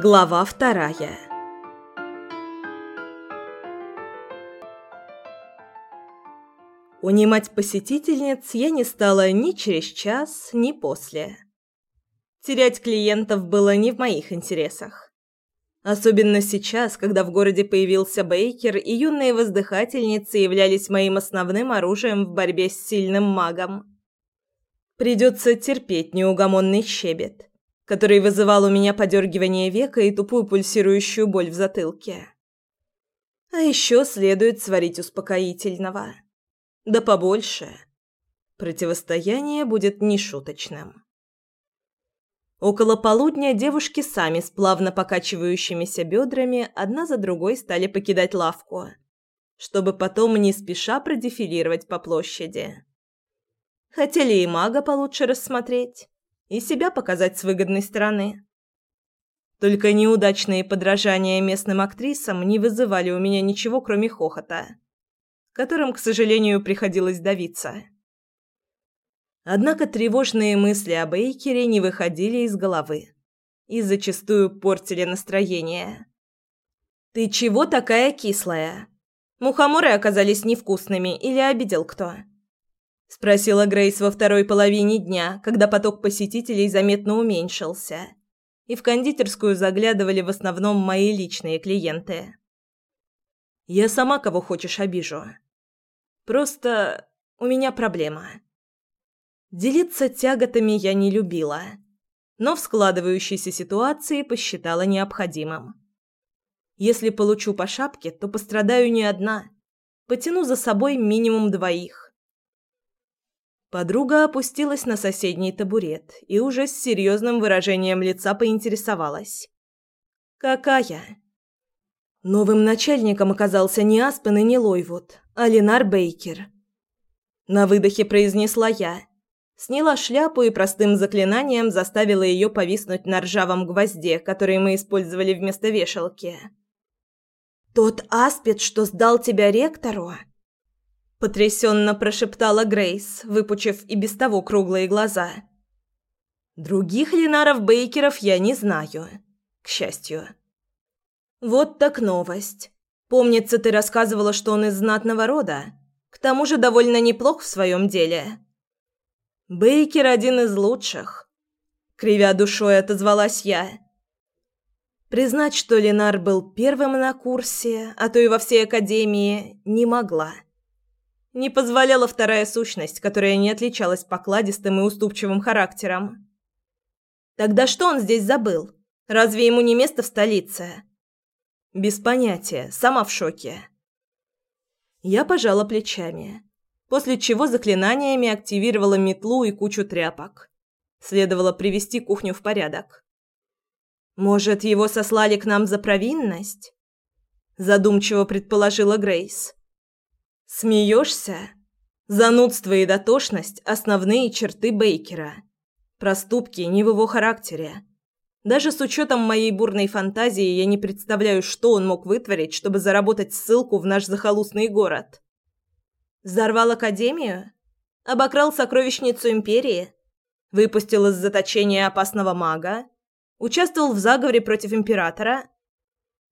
Глава вторая Унимать посетительниц я не стала ни через час, ни после. Терять клиентов было не в моих интересах. Особенно сейчас, когда в городе появился Бейкер, и юные воздыхательницы являлись моим основным оружием в борьбе с сильным магом. Придется терпеть неугомонный щебет, который вызывал у меня подергивание века и тупую пульсирующую боль в затылке. А еще следует сварить успокоительного. Да побольше. Противостояние будет нешуточным. Около полудня девушки сами с плавно покачивающимися бедрами одна за другой стали покидать лавку, чтобы потом не спеша продефилировать по площади. Хотели и мага получше рассмотреть, и себя показать с выгодной стороны. Только неудачные подражания местным актрисам не вызывали у меня ничего, кроме хохота, которым, к сожалению, приходилось давиться. Однако тревожные мысли об Эйкере не выходили из головы и зачастую портили настроение. «Ты чего такая кислая? Мухоморы оказались невкусными или обидел кто?» — спросила Грейс во второй половине дня, когда поток посетителей заметно уменьшился, и в кондитерскую заглядывали в основном мои личные клиенты. «Я сама кого хочешь обижу. Просто у меня проблема». Делиться тяготами я не любила, но в складывающейся ситуации посчитала необходимым. Если получу по шапке, то пострадаю не одна. Потяну за собой минимум двоих. Подруга опустилась на соседний табурет и уже с серьезным выражением лица поинтересовалась. «Какая?» Новым начальником оказался не Аспен и не Лойвуд, а Ленар Бейкер. На выдохе произнесла я. Сняла шляпу и простым заклинанием заставила ее повиснуть на ржавом гвозде, который мы использовали вместо вешалки. «Тот аспид, что сдал тебя ректору?» Потрясенно прошептала Грейс, выпучив и без того круглые глаза. Других Ленаров Бейкеров я не знаю, к счастью. Вот так новость. Помнится, ты рассказывала, что он из знатного рода. К тому же довольно неплох в своем деле. Бейкер один из лучших. Кривя душой отозвалась я. Признать, что Ленар был первым на курсе, а то и во всей академии, не могла не позволяла вторая сущность, которая не отличалась покладистым и уступчивым характером. Тогда что он здесь забыл? Разве ему не место в столице? Без понятия, сама в шоке. Я пожала плечами, после чего заклинаниями активировала метлу и кучу тряпок. Следовало привести кухню в порядок. Может, его сослали к нам за провинность? Задумчиво предположила Грейс. Смеешься? Занудство и дотошность – основные черты Бейкера. Проступки не в его характере. Даже с учетом моей бурной фантазии я не представляю, что он мог вытворить, чтобы заработать ссылку в наш захолустный город. Взорвал Академию? Обокрал сокровищницу Империи? Выпустил из заточения опасного мага? Участвовал в заговоре против Императора?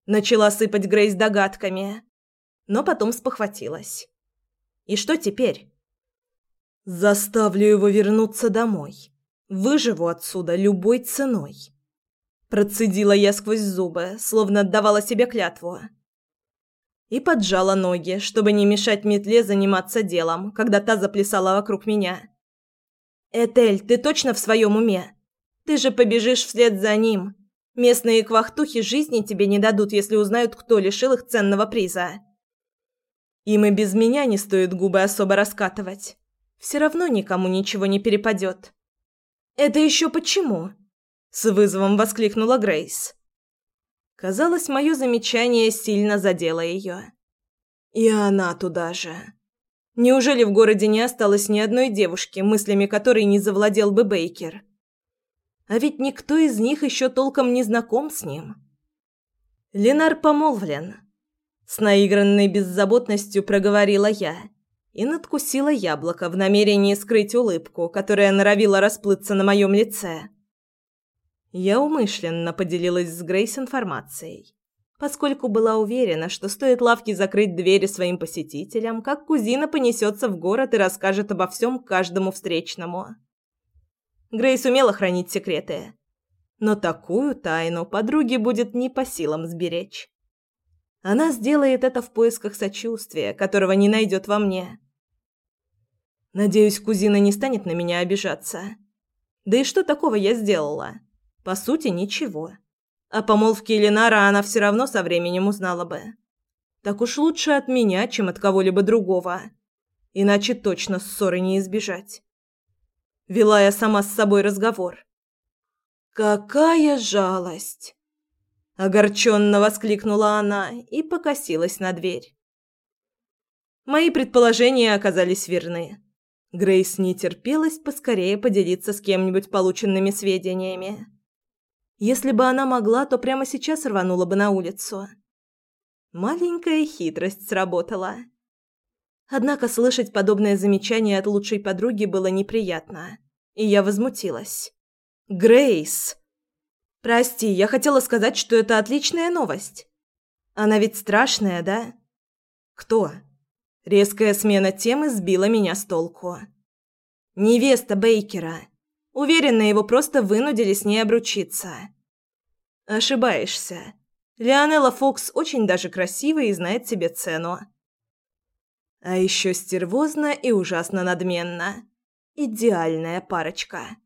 Начала сыпать Грейс догадками но потом спохватилась. И что теперь? Заставлю его вернуться домой. Выживу отсюда любой ценой. Процедила я сквозь зубы, словно отдавала себе клятву. И поджала ноги, чтобы не мешать метле заниматься делом, когда та заплясала вокруг меня. «Этель, ты точно в своем уме? Ты же побежишь вслед за ним. Местные квахтухи жизни тебе не дадут, если узнают, кто лишил их ценного приза». Им и без меня не стоит губы особо раскатывать. Все равно никому ничего не перепадет. «Это еще почему?» – с вызовом воскликнула Грейс. Казалось, мое замечание сильно задело ее. И она туда же. Неужели в городе не осталось ни одной девушки, мыслями которой не завладел бы Бейкер? А ведь никто из них еще толком не знаком с ним. Ленар помолвлен. С наигранной беззаботностью проговорила я и надкусила яблоко в намерении скрыть улыбку, которая норовила расплыться на моем лице. Я умышленно поделилась с Грейс информацией, поскольку была уверена, что стоит лавке закрыть двери своим посетителям, как кузина понесется в город и расскажет обо всем каждому встречному. Грейс умела хранить секреты, но такую тайну подруге будет не по силам сберечь. Она сделает это в поисках сочувствия, которого не найдет во мне. Надеюсь, кузина не станет на меня обижаться. Да и что такого я сделала? По сути, ничего. О помолвке Ленара она все равно со временем узнала бы. Так уж лучше от меня, чем от кого-либо другого. Иначе точно ссоры не избежать. Вела я сама с собой разговор. «Какая жалость!» Огорченно воскликнула она и покосилась на дверь. Мои предположения оказались верны. Грейс не терпелась поскорее поделиться с кем-нибудь полученными сведениями. Если бы она могла, то прямо сейчас рванула бы на улицу. Маленькая хитрость сработала. Однако слышать подобное замечание от лучшей подруги было неприятно, и я возмутилась. Грейс. Прости, я хотела сказать, что это отличная новость. Она ведь страшная, да? Кто? Резкая смена темы сбила меня с толку. Невеста Бейкера. Уверена, его просто вынудили с ней обручиться. Ошибаешься. Леонела Фокс очень даже красивая и знает себе цену. А еще стервозно и ужасно надменно. Идеальная парочка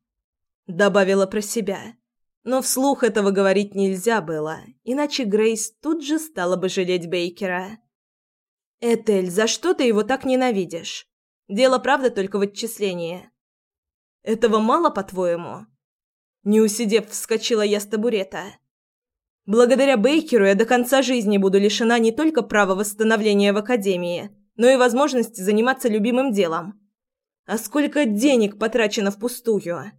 добавила про себя. Но вслух этого говорить нельзя было, иначе Грейс тут же стала бы жалеть Бейкера. «Этель, за что ты его так ненавидишь? Дело правда только в отчислении. Этого мало, по-твоему?» Не усидев, вскочила я с табурета. «Благодаря Бейкеру я до конца жизни буду лишена не только права восстановления в Академии, но и возможности заниматься любимым делом. А сколько денег потрачено впустую!»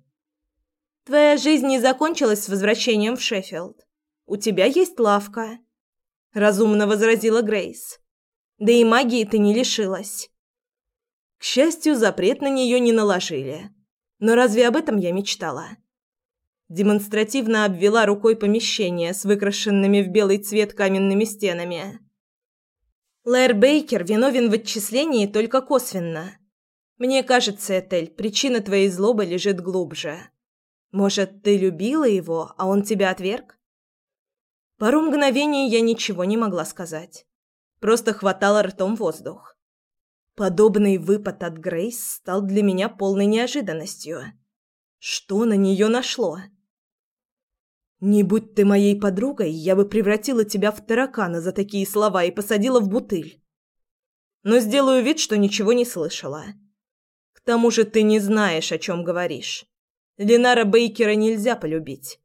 Твоя жизнь не закончилась с возвращением в Шеффилд. У тебя есть лавка, разумно возразила Грейс. Да и магии ты не лишилась. К счастью, запрет на нее не наложили. Но разве об этом я мечтала? Демонстративно обвела рукой помещение с выкрашенными в белый цвет каменными стенами. Лэр Бейкер виновен в отчислении только косвенно. Мне кажется, Этель, причина твоей злобы лежит глубже. Может, ты любила его, а он тебя отверг? Пару мгновений я ничего не могла сказать. Просто хватала ртом воздух. Подобный выпад от Грейс стал для меня полной неожиданностью. Что на нее нашло? «Не будь ты моей подругой, я бы превратила тебя в таракана за такие слова и посадила в бутыль. Но сделаю вид, что ничего не слышала. К тому же ты не знаешь, о чем говоришь. Ленара Бейкера нельзя полюбить.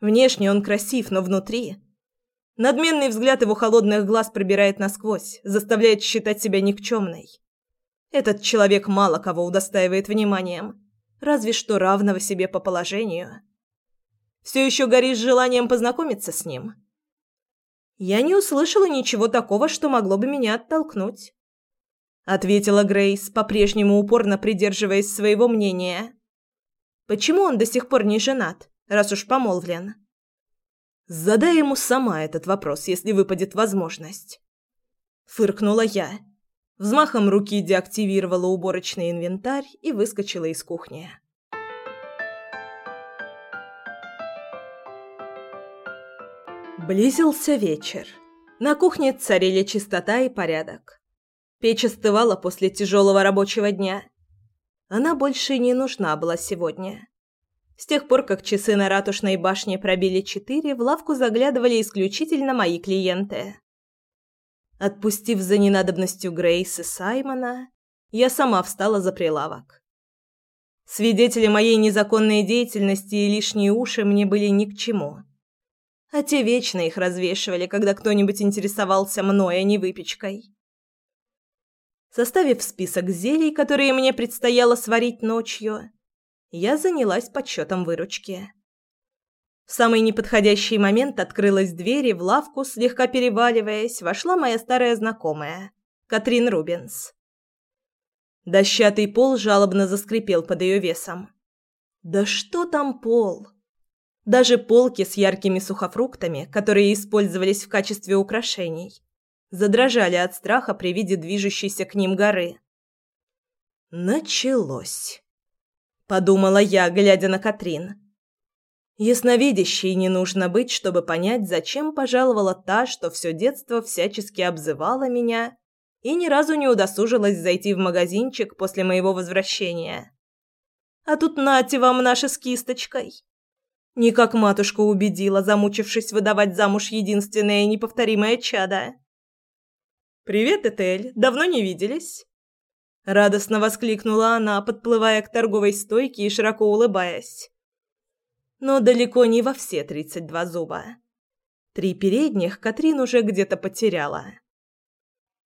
Внешне он красив, но внутри... Надменный взгляд его холодных глаз пробирает насквозь, заставляет считать себя никчемной. Этот человек мало кого удостаивает вниманием, разве что равного себе по положению. Все еще горишь желанием познакомиться с ним? Я не услышала ничего такого, что могло бы меня оттолкнуть. Ответила Грейс, по-прежнему упорно придерживаясь своего мнения. Почему он до сих пор не женат, раз уж помолвлен? Задай ему сама этот вопрос, если выпадет возможность. Фыркнула я. Взмахом руки деактивировала уборочный инвентарь и выскочила из кухни. Близился вечер. На кухне царили чистота и порядок. Печь остывала после тяжелого рабочего дня. Она больше не нужна была сегодня. С тех пор, как часы на ратушной башне пробили четыре, в лавку заглядывали исключительно мои клиенты. Отпустив за ненадобностью Грейс и Саймона, я сама встала за прилавок. Свидетели моей незаконной деятельности и лишние уши мне были ни к чему. А те вечно их развешивали, когда кто-нибудь интересовался мной, а не выпечкой. Составив список зелий, которые мне предстояло сварить ночью, я занялась подсчетом выручки. В самый неподходящий момент открылась дверь, и в лавку, слегка переваливаясь, вошла моя старая знакомая, Катрин Рубинс. Дощатый пол жалобно заскрипел под ее весом. «Да что там пол?» Даже полки с яркими сухофруктами, которые использовались в качестве украшений, задрожали от страха при виде движущейся к ним горы. Началось. Подумала я, глядя на Катрин. Ясновидящей не нужно быть, чтобы понять, зачем пожаловала та, что все детство всячески обзывала меня и ни разу не удосужилась зайти в магазинчик после моего возвращения. А тут нате вам наша с кисточкой. Никак матушка убедила, замучившись выдавать замуж единственное неповторимое чадо. «Привет, Этель, давно не виделись?» Радостно воскликнула она, подплывая к торговой стойке и широко улыбаясь но далеко не во все тридцать два зуба. Три передних Катрин уже где-то потеряла.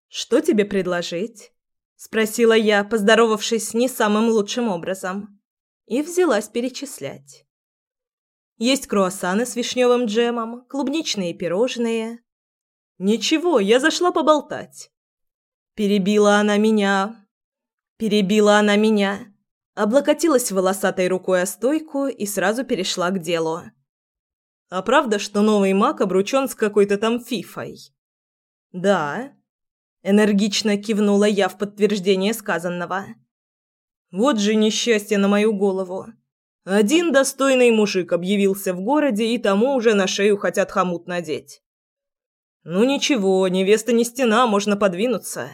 «Что тебе предложить?» – спросила я, поздоровавшись не самым лучшим образом, и взялась перечислять. Есть круассаны с вишневым джемом, клубничные пирожные. Ничего, я зашла поболтать. Перебила она меня. Перебила она меня облокотилась волосатой рукой о стойку и сразу перешла к делу. «А правда, что новый маг обручен с какой-то там фифой?» «Да», — энергично кивнула я в подтверждение сказанного. «Вот же несчастье на мою голову. Один достойный мужик объявился в городе, и тому уже на шею хотят хомут надеть. Ну ничего, невеста не стена, можно подвинуться.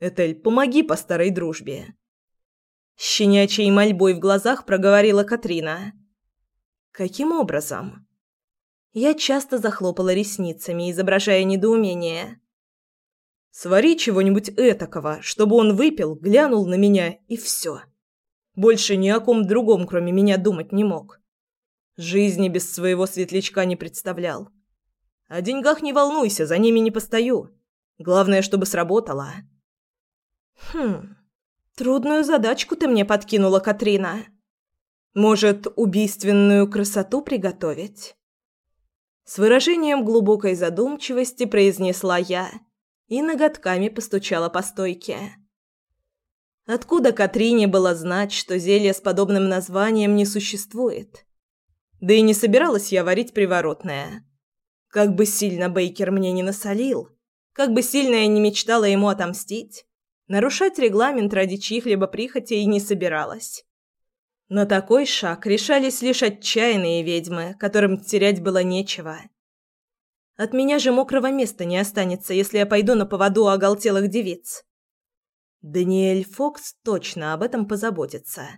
Этель, помоги по старой дружбе. Щенячьей мольбой в глазах проговорила Катрина. «Каким образом?» Я часто захлопала ресницами, изображая недоумение. «Свари чего-нибудь этакого, чтобы он выпил, глянул на меня и все. Больше ни о ком другом, кроме меня, думать не мог. Жизни без своего светлячка не представлял. О деньгах не волнуйся, за ними не постою. Главное, чтобы сработало». «Хм...» Трудную задачку ты мне подкинула, Катрина. Может, убийственную красоту приготовить? С выражением глубокой задумчивости произнесла я и ноготками постучала по стойке. Откуда Катрине было знать, что зелье с подобным названием не существует? Да и не собиралась я варить приворотное. Как бы сильно Бейкер мне не насолил, как бы сильно я не мечтала ему отомстить, Нарушать регламент ради чьих-либо прихотей не собиралась. На такой шаг решались лишь отчаянные ведьмы, которым терять было нечего. От меня же мокрого места не останется, если я пойду на поводу у оголтелых девиц. Даниэль Фокс точно об этом позаботится.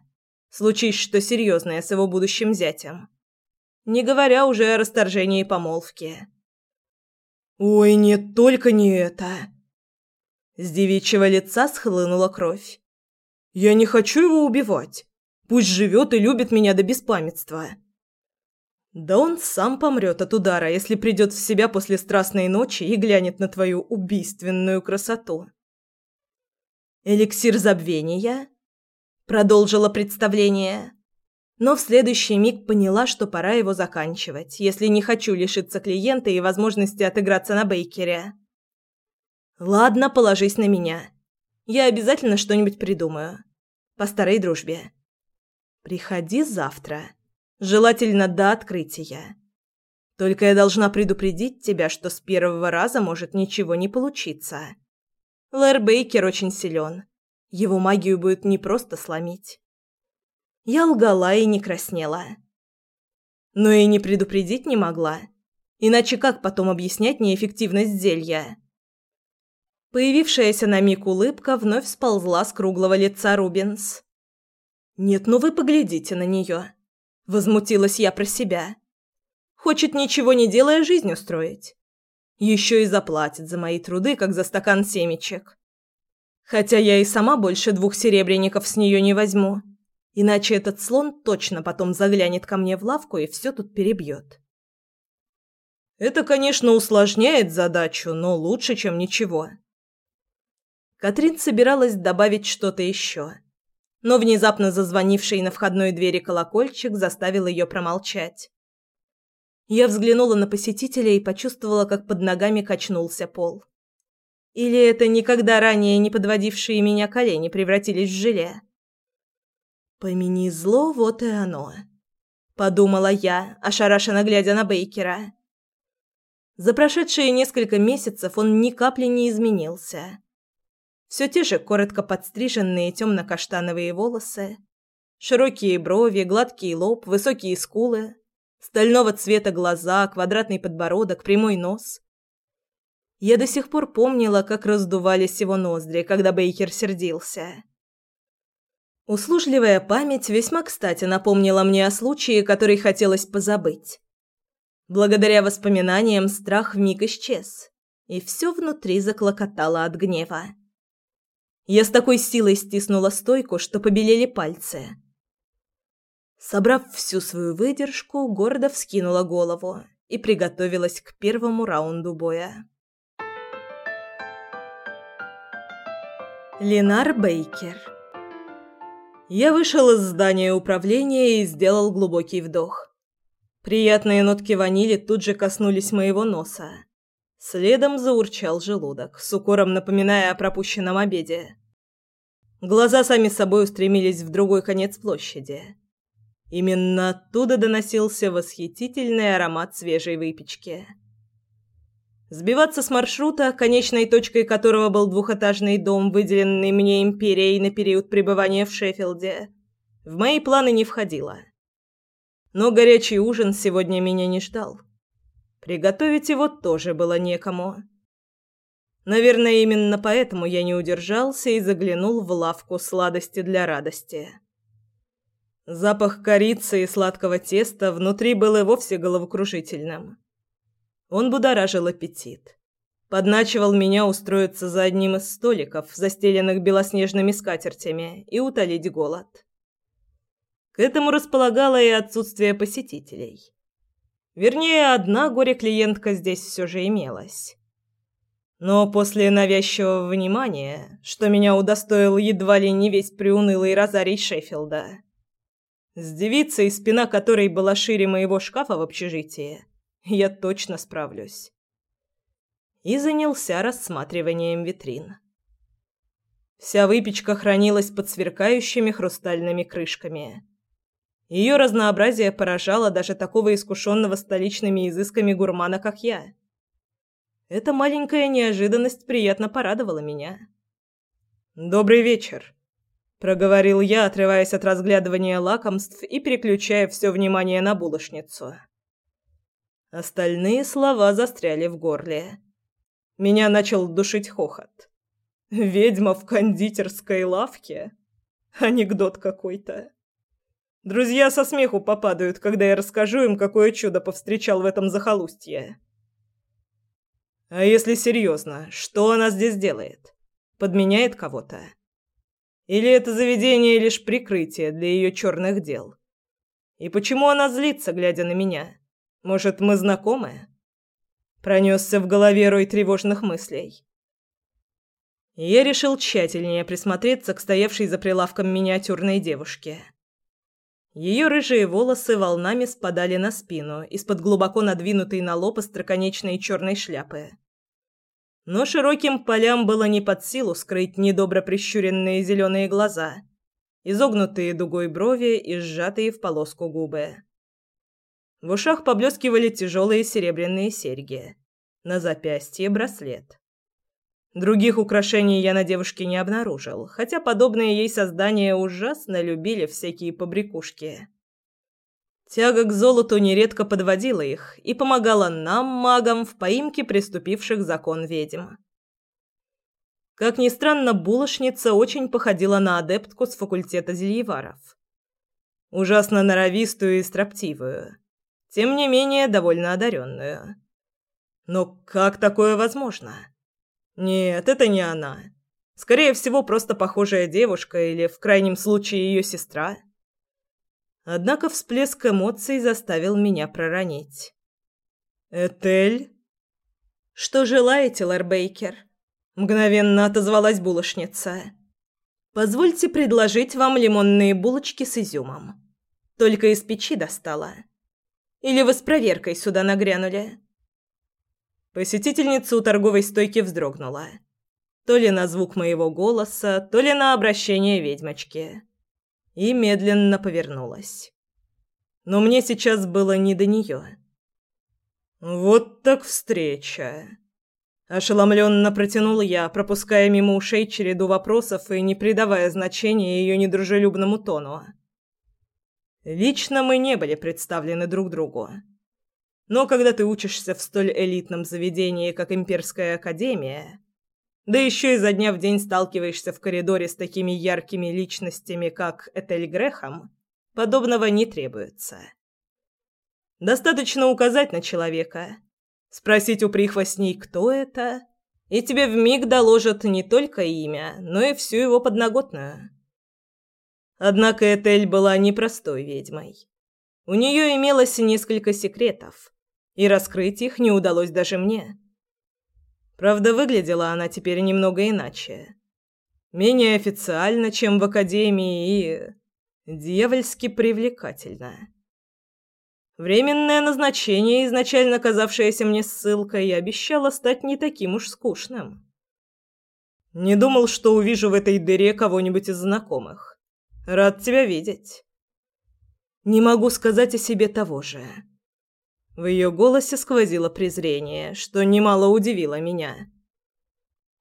Случись что серьезное с его будущим зятем. Не говоря уже о расторжении помолвки. «Ой, нет, только не это!» С девичьего лица схлынула кровь. «Я не хочу его убивать. Пусть живет и любит меня до беспамятства». «Да он сам помрет от удара, если придет в себя после страстной ночи и глянет на твою убийственную красоту». «Эликсир забвения?» Продолжила представление, но в следующий миг поняла, что пора его заканчивать, если не хочу лишиться клиента и возможности отыграться на Бейкере. Ладно, положись на меня. Я обязательно что-нибудь придумаю. По старой дружбе. Приходи завтра. Желательно до открытия. Только я должна предупредить тебя, что с первого раза может ничего не получиться. Лэр Бейкер очень силен. Его магию будет не просто сломить. Я лгала и не краснела. Но и не предупредить не могла. Иначе как потом объяснять неэффективность зелья? Появившаяся на миг улыбка вновь сползла с круглого лица Рубинс. «Нет, ну вы поглядите на нее!» Возмутилась я про себя. «Хочет ничего не делая жизнь устроить. Еще и заплатит за мои труды, как за стакан семечек. Хотя я и сама больше двух серебряников с нее не возьму, иначе этот слон точно потом заглянет ко мне в лавку и все тут перебьет». Это, конечно, усложняет задачу, но лучше, чем ничего. Катрин собиралась добавить что-то еще. Но внезапно зазвонивший на входной двери колокольчик заставил ее промолчать. Я взглянула на посетителя и почувствовала, как под ногами качнулся пол. Или это никогда ранее не подводившие меня колени превратились в желе? Помяни зло, вот и оно. подумала я, ошарашенно глядя на Бейкера. За прошедшие несколько месяцев он ни капли не изменился. Все те же коротко подстриженные темно-каштановые волосы, широкие брови, гладкий лоб, высокие скулы, стального цвета глаза, квадратный подбородок, прямой нос. Я до сих пор помнила, как раздувались его ноздри, когда Бейкер сердился. Услужливая память весьма кстати напомнила мне о случае, который хотелось позабыть. Благодаря воспоминаниям страх вмиг исчез, и все внутри заклокотало от гнева. Я с такой силой стиснула стойку, что побелели пальцы. Собрав всю свою выдержку, гордо вскинула голову и приготовилась к первому раунду боя. Ленар Бейкер я вышел из здания управления и сделал глубокий вдох. Приятные нотки ванили тут же коснулись моего носа. Следом заурчал желудок, с укором напоминая о пропущенном обеде. Глаза сами собой устремились в другой конец площади. Именно оттуда доносился восхитительный аромат свежей выпечки. Сбиваться с маршрута, конечной точкой которого был двухэтажный дом, выделенный мне империей на период пребывания в Шеффилде, в мои планы не входило. Но горячий ужин сегодня меня не ждал. Приготовить его тоже было некому. Наверное, именно поэтому я не удержался и заглянул в лавку сладости для радости. Запах корицы и сладкого теста внутри был и вовсе головокружительным. Он будоражил аппетит. Подначивал меня устроиться за одним из столиков, застеленных белоснежными скатертями, и утолить голод. К этому располагало и отсутствие посетителей. Вернее, одна горе-клиентка здесь все же имелась. Но после навязчивого внимания, что меня удостоил едва ли не весь приунылый розарий Шеффилда, с девицей, спина которой была шире моего шкафа в общежитии, я точно справлюсь. И занялся рассматриванием витрин. Вся выпечка хранилась под сверкающими хрустальными крышками. Ее разнообразие поражало даже такого искушенного столичными изысками гурмана, как я. Эта маленькая неожиданность приятно порадовала меня. «Добрый вечер», — проговорил я, отрываясь от разглядывания лакомств и переключая все внимание на булочницу. Остальные слова застряли в горле. Меня начал душить хохот. «Ведьма в кондитерской лавке?» Анекдот какой-то. Друзья со смеху попадают, когда я расскажу им, какое чудо повстречал в этом захолустье. А если серьезно, что она здесь делает? Подменяет кого-то? Или это заведение лишь прикрытие для ее черных дел? И почему она злится, глядя на меня? Может, мы знакомы?» Пронесся в голове рой тревожных мыслей. Я решил тщательнее присмотреться к стоявшей за прилавком миниатюрной девушке. Ее рыжие волосы волнами спадали на спину из-под глубоко надвинутой на лоб остроконечной черной шляпы. Но широким полям было не под силу скрыть недобро прищуренные зеленые глаза, изогнутые дугой брови и сжатые в полоску губы. В ушах поблескивали тяжелые серебряные серьги. На запястье браслет. Других украшений я на девушке не обнаружил, хотя подобные ей создания ужасно любили всякие побрякушки. Тяга к золоту нередко подводила их и помогала нам, магам, в поимке приступивших закон ведьм. Как ни странно, булочница очень походила на адептку с факультета зельеваров. Ужасно норовистую и строптивую тем не менее довольно одаренную. Но как такое возможно? Нет, это не она. Скорее всего, просто похожая девушка или, в крайнем случае, ее сестра. Однако всплеск эмоций заставил меня проронить. «Этель?» «Что желаете, Ларбейкер?» Мгновенно отозвалась булочница. «Позвольте предложить вам лимонные булочки с изюмом. Только из печи достала». Или вы с проверкой сюда нагрянули?» Посетительница у торговой стойки вздрогнула. То ли на звук моего голоса, то ли на обращение ведьмочки. И медленно повернулась. Но мне сейчас было не до нее. «Вот так встреча!» Ошеломленно протянул я, пропуская мимо ушей череду вопросов и не придавая значения ее недружелюбному тону. Лично мы не были представлены друг другу. Но когда ты учишься в столь элитном заведении, как Имперская Академия, да еще изо дня в день сталкиваешься в коридоре с такими яркими личностями, как Этель Грехом, подобного не требуется. Достаточно указать на человека, спросить у прихвостней, кто это, и тебе вмиг доложат не только имя, но и всю его подноготную. Однако Этель была непростой ведьмой. У нее имелось несколько секретов, и раскрыть их не удалось даже мне. Правда, выглядела она теперь немного иначе. Менее официально, чем в академии, и дьявольски привлекательно. Временное назначение, изначально казавшееся мне ссылкой, обещало стать не таким уж скучным. Не думал, что увижу в этой дыре кого-нибудь из знакомых. Рад тебя видеть. Не могу сказать о себе того же. В ее голосе сквозило презрение, что немало удивило меня.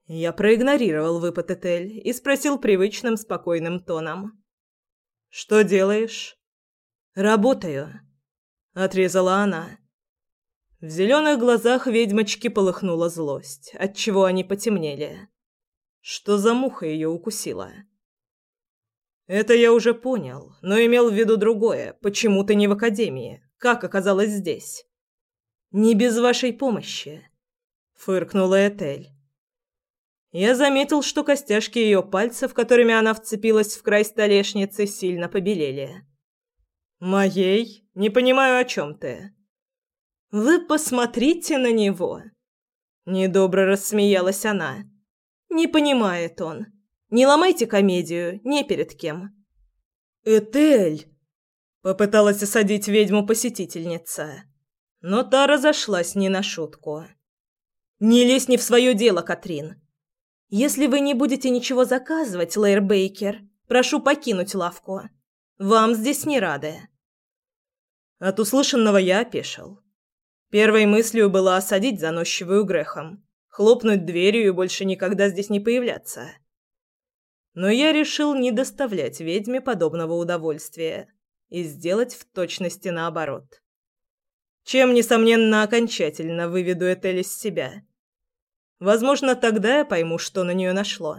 Я проигнорировал выпад Этель и спросил привычным спокойным тоном. «Что делаешь?» «Работаю», отрезала она. В зеленых глазах ведьмочки полыхнула злость, отчего они потемнели. Что за муха ее укусила? Это я уже понял, но имел в виду другое. Почему ты не в академии? Как оказалось здесь? Не без вашей помощи, фыркнула Этель. Я заметил, что костяшки ее пальцев, которыми она вцепилась в край столешницы, сильно побелели. «Моей? Не понимаю, о чем ты». «Вы посмотрите на него!» Недобро рассмеялась она. «Не понимает он. Не ломайте комедию, не перед кем». «Этель!» Попыталась осадить ведьму-посетительница. Но та разошлась не на шутку. «Не лезь не в свое дело, Катрин. Если вы не будете ничего заказывать, Лэйр Бейкер, прошу покинуть лавку. Вам здесь не рады». От услышанного я опешил. Первой мыслью было осадить заносчивую грехом, хлопнуть дверью и больше никогда здесь не появляться. Но я решил не доставлять ведьме подобного удовольствия и сделать в точности наоборот. Чем, несомненно, окончательно выведу Этель из себя. Возможно, тогда я пойму, что на нее нашло,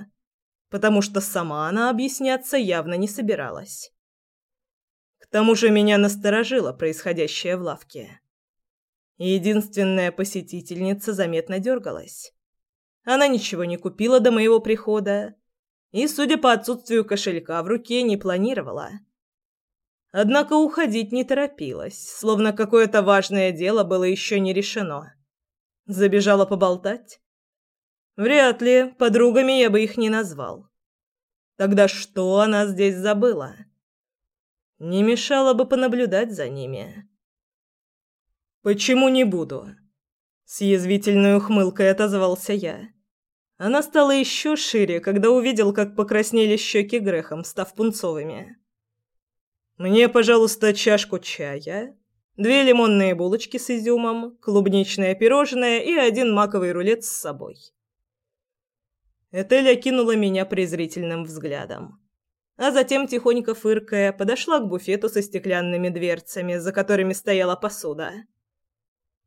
потому что сама она объясняться явно не собиралась. К тому же меня насторожило происходящее в лавке. Единственная посетительница заметно дергалась. Она ничего не купила до моего прихода и, судя по отсутствию кошелька в руке, не планировала. Однако уходить не торопилась, словно какое-то важное дело было еще не решено. Забежала поболтать? Вряд ли, подругами я бы их не назвал. Тогда что она здесь забыла? Не мешало бы понаблюдать за ними. «Почему не буду?» С язвительной ухмылкой отозвался я. Она стала еще шире, когда увидел, как покраснели щеки Грехом, став пунцовыми. «Мне, пожалуйста, чашку чая, две лимонные булочки с изюмом, клубничное пирожное и один маковый рулет с собой». Этель окинула меня презрительным взглядом а затем, тихонько фыркая, подошла к буфету со стеклянными дверцами, за которыми стояла посуда.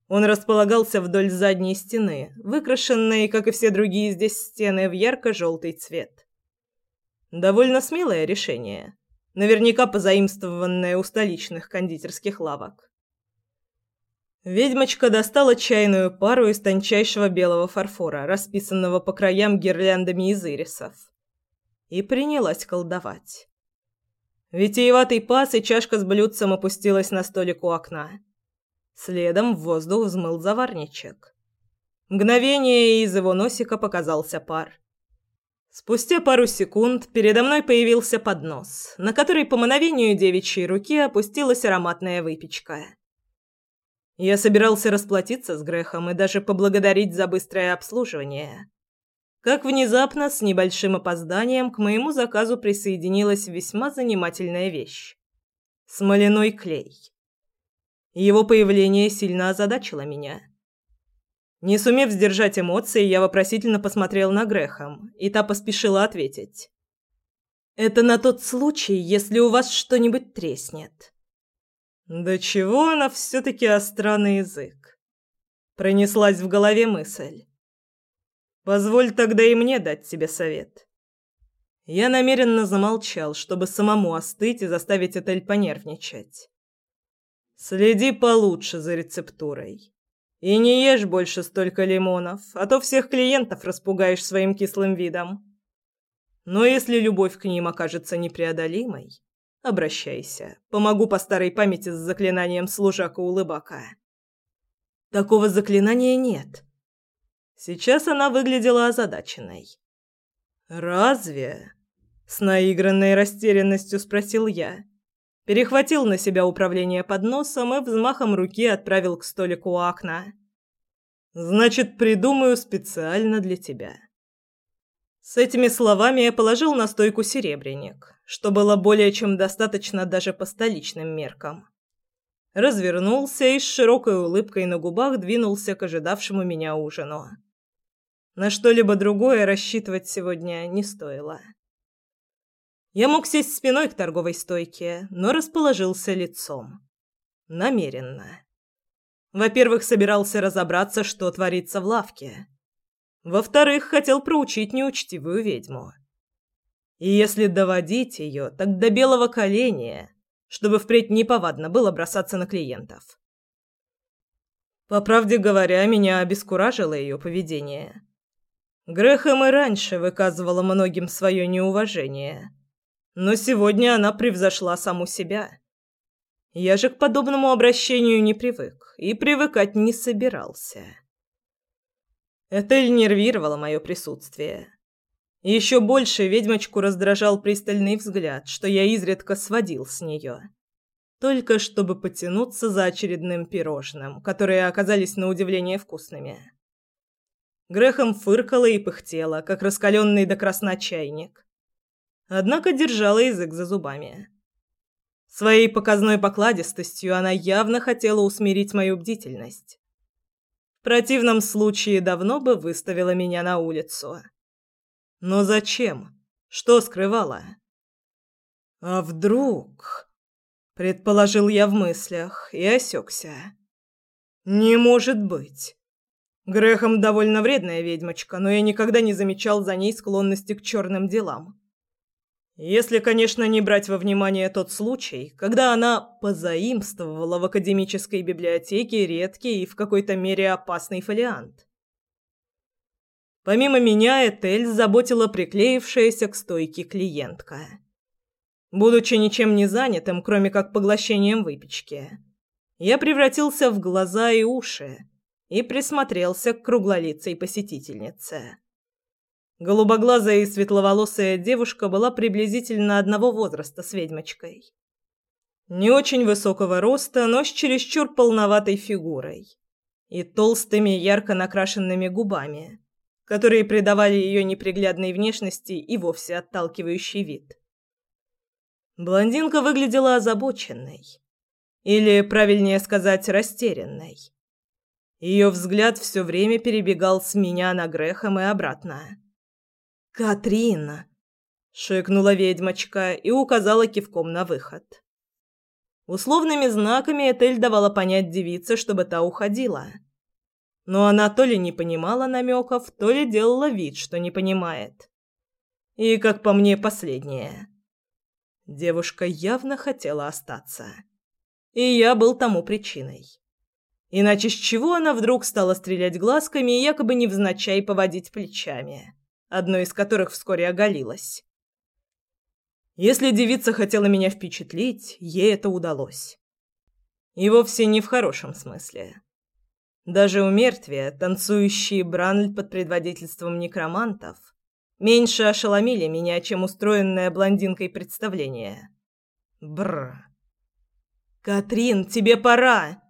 Он располагался вдоль задней стены, выкрашенной, как и все другие здесь стены, в ярко-желтый цвет. Довольно смелое решение, наверняка позаимствованное у столичных кондитерских лавок. Ведьмочка достала чайную пару из тончайшего белого фарфора, расписанного по краям гирляндами из ирисов и принялась колдовать. Витиеватый паз и чашка с блюдцем опустилась на столик у окна. Следом в воздух взмыл заварничек. Мгновение, из его носика показался пар. Спустя пару секунд передо мной появился поднос, на который по мановению девичьей руки опустилась ароматная выпечка. Я собирался расплатиться с грехом и даже поблагодарить за быстрое обслуживание как внезапно с небольшим опозданием к моему заказу присоединилась весьма занимательная вещь. Смоляной клей. Его появление сильно озадачило меня. Не сумев сдержать эмоции, я вопросительно посмотрел на Грехом, и та поспешила ответить. «Это на тот случай, если у вас что-нибудь треснет». «Да чего она все-таки остра на язык?» Пронеслась в голове мысль. «Позволь тогда и мне дать тебе совет». Я намеренно замолчал, чтобы самому остыть и заставить Этель понервничать. «Следи получше за рецептурой». И не ешь больше столько лимонов, а то всех клиентов распугаешь своим кислым видом. Но если любовь к ним окажется непреодолимой, обращайся. Помогу по старой памяти с заклинанием служака-улыбака. Такого заклинания нет. Сейчас она выглядела озадаченной. «Разве?» — с наигранной растерянностью спросил я. Перехватил на себя управление подносом и взмахом руки отправил к столику у окна. «Значит, придумаю специально для тебя». С этими словами я положил на стойку серебряник, что было более чем достаточно даже по столичным меркам. Развернулся и с широкой улыбкой на губах двинулся к ожидавшему меня ужину. На что-либо другое рассчитывать сегодня не стоило. Я мог сесть спиной к торговой стойке, но расположился лицом. Намеренно. Во-первых, собирался разобраться, что творится в лавке. Во-вторых, хотел проучить неучтивую ведьму. И если доводить ее, так до белого коленя, чтобы впредь неповадно было бросаться на клиентов. По правде говоря, меня обескуражило ее поведение. Грехом и раньше выказывала многим свое неуважение – но сегодня она превзошла саму себя. Я же к подобному обращению не привык и привыкать не собирался. Это нервировало мое присутствие. Еще больше ведьмочку раздражал пристальный взгляд, что я изредка сводил с нее. Только чтобы потянуться за очередным пирожным, которые оказались на удивление вкусными. Грехом фыркала и пыхтела, как раскаленный до красна чайник однако держала язык за зубами. Своей показной покладистостью она явно хотела усмирить мою бдительность. В противном случае давно бы выставила меня на улицу. Но зачем? Что скрывала? А вдруг... Предположил я в мыслях и осекся. Не может быть. Грехом довольно вредная ведьмочка, но я никогда не замечал за ней склонности к черным делам. Если, конечно, не брать во внимание тот случай, когда она позаимствовала в академической библиотеке редкий и в какой-то мере опасный фолиант. Помимо меня Этель заботила приклеившаяся к стойке клиентка. Будучи ничем не занятым, кроме как поглощением выпечки, я превратился в глаза и уши и присмотрелся к круглолицей посетительнице. Голубоглазая и светловолосая девушка была приблизительно одного возраста с ведьмочкой. Не очень высокого роста, но с чересчур полноватой фигурой и толстыми ярко накрашенными губами, которые придавали ее неприглядной внешности и вовсе отталкивающий вид. Блондинка выглядела озабоченной, или, правильнее сказать, растерянной. Ее взгляд все время перебегал с меня на Грехом и обратно. «Катрина!» — шикнула ведьмочка и указала кивком на выход. Условными знаками Этель давала понять девице, чтобы та уходила. Но она то ли не понимала намеков, то ли делала вид, что не понимает. И, как по мне, последнее. Девушка явно хотела остаться. И я был тому причиной. Иначе с чего она вдруг стала стрелять глазками и якобы невзначай поводить плечами? Одно из которых вскоре оголилось. Если девица хотела меня впечатлить, ей это удалось. И вовсе не в хорошем смысле. Даже у мертвия, танцующие бранль под предводительством некромантов, меньше ошеломили меня, чем устроенное блондинкой представление. Бр. «Катрин, тебе пора!»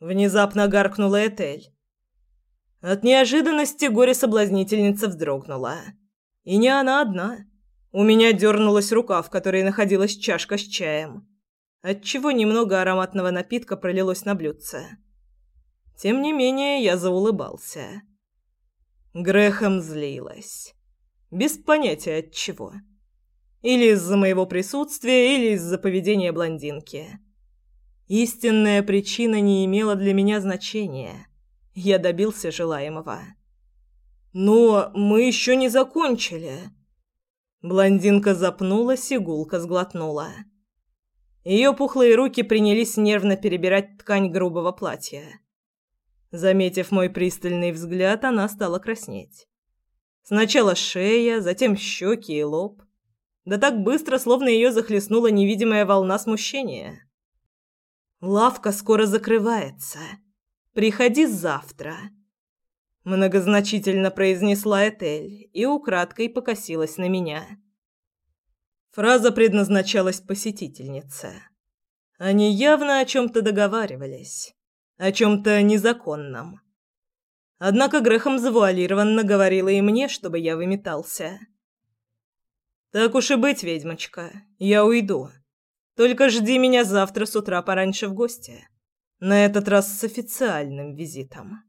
Внезапно гаркнула Этель. От неожиданности горе-соблазнительница вздрогнула. И не она одна. У меня дернулась рука, в которой находилась чашка с чаем. отчего немного ароматного напитка пролилось на блюдце. Тем не менее, я заулыбался. Грехом злилась. Без понятия от чего. Или из-за моего присутствия, или из-за поведения блондинки. Истинная причина не имела для меня значения. Я добился желаемого. «Но мы еще не закончили». Блондинка запнулась и гулко сглотнула. Ее пухлые руки принялись нервно перебирать ткань грубого платья. Заметив мой пристальный взгляд, она стала краснеть. Сначала шея, затем щеки и лоб. Да так быстро, словно ее захлестнула невидимая волна смущения. «Лавка скоро закрывается. Приходи завтра», — многозначительно произнесла Этель и украдкой покосилась на меня. Фраза предназначалась посетительнице. Они явно о чем-то договаривались, о чем-то незаконном. Однако Грехом завуалированно говорила и мне, чтобы я выметался. «Так уж и быть, ведьмочка, я уйду. Только жди меня завтра с утра пораньше в гости. На этот раз с официальным визитом».